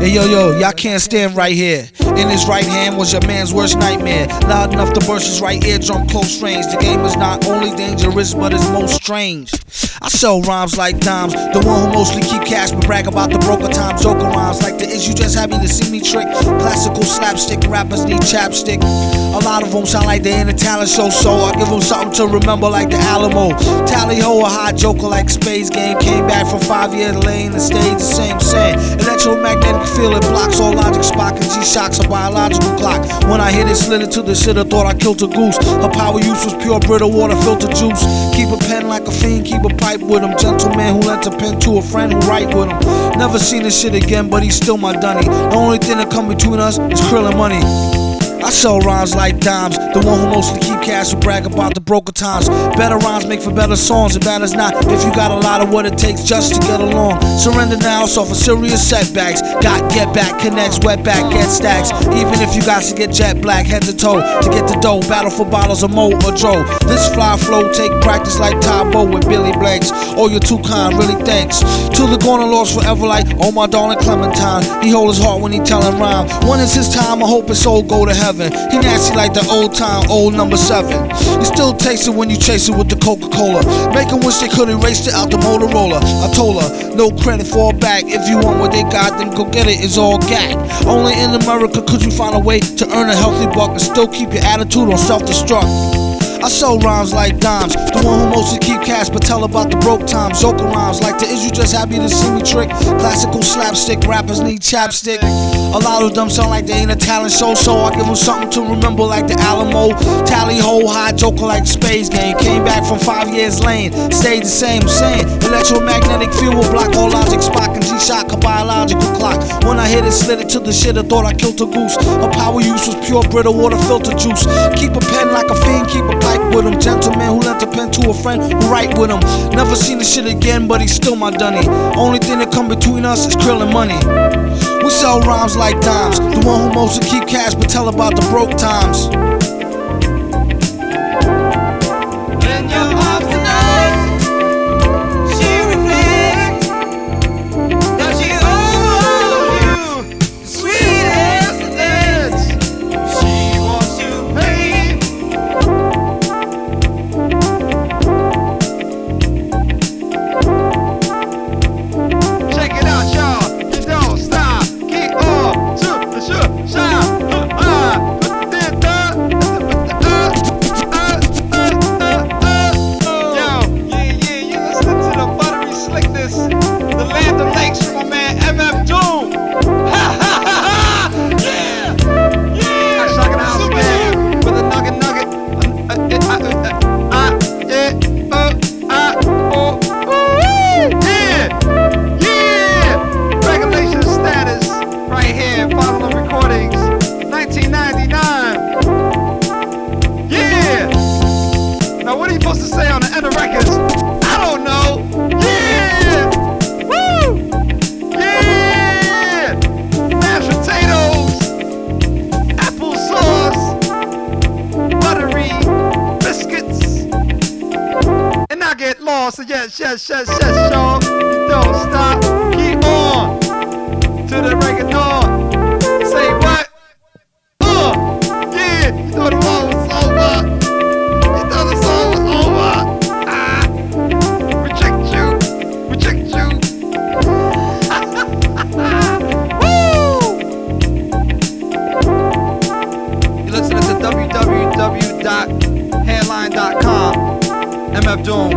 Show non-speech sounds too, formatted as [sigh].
Hey yo yo, y'all can't stand right here. In his right hand was your man's worst nightmare. Loud enough to burst his right eardrum close range. The game is not only dangerous, but it's most strange. I sell rhymes like dimes, the one who mostly keep cash but brag about the broker times. Joker rhymes like the is you just happy to see me trick. Classical slapstick rappers need chapstick. A lot of them sound like they're in a talent show, so I give them something to remember like the Alamo. Tally ho, a hot joker like Space Game. Came back from five years lane and stayed the same. Saying electromagnetic field, it blocks all logic. Spock and G shocks a biological clock. When I hit it, slid it to the shit, I thought I killed a goose. Her power use was pure Brita water filter juice. Keep a pen like a fiend, keep a pipe with him. Gentleman who lent a pen to a friend who write with him. Never seen this shit again, but he's still my dunny. The only thing that come between us is krill and money. I sell rhymes like dimes. The one who mostly keep cash will brag about the broker times. Better rhymes make for better songs. It matters not if you got a lot of what it takes just to get along. Surrender now, suffer serious setbacks. Got get back, connects, wet back, get stacks. Even if you got to get jet black, head to toe to get the dough. Battle for bottles of mo or. This fly flow take practice like Tae Bo with Billy Blanks. Oh, you're too kind, really thanks. To the corner lost forever like oh my darling Clementine. He hold his heart when he tellin' rhyme. When is his time? I hope his soul go to heaven. He nasty like the old time, old number seven. You still taste it when you chase it with the Coca Cola. Make wish they could erase it out the Motorola. I told her, no credit for a back. If you want what they got, then go get it. It's all gag. Only in America could you find a way to earn a healthy buck and still keep your attitude on self destruct. I sell rhymes like dimes. The one who mostly keep cash but tell about the broke times. Joker rhymes like the is you just happy to see me trick. Classical slapstick rappers need chapstick. A lot of them sound like they ain't a talent show, so I give them something to remember like the Alamo. Tally ho, high joker like Space Game. Came back from five years lane, stayed the same. Saying electromagnetic field will block all logic. Spock and G shock a biological clock. When I hit it, slid it to the shit, I thought I killed a goose. Her power use was pure Brita water filter juice. Keep a pen like a fiend, keep a with him. Gentleman who lent a pen to a friend who write with him. Never seen this shit again, but he's still my dunny. Only thing that come between us is krill and money. We sell rhymes like dimes. The one who mostly keep cash but tell about the broke times. Slickness, the So yes, yes, yes, yes, y'all. Don't stop. Keep on. To the break dawn. Say what? Uh, yeah, you thought the war was over. You thought the song was over. Ah, reject you, reject you. [laughs] Woo! You listen to www.headline.com. MF Doom,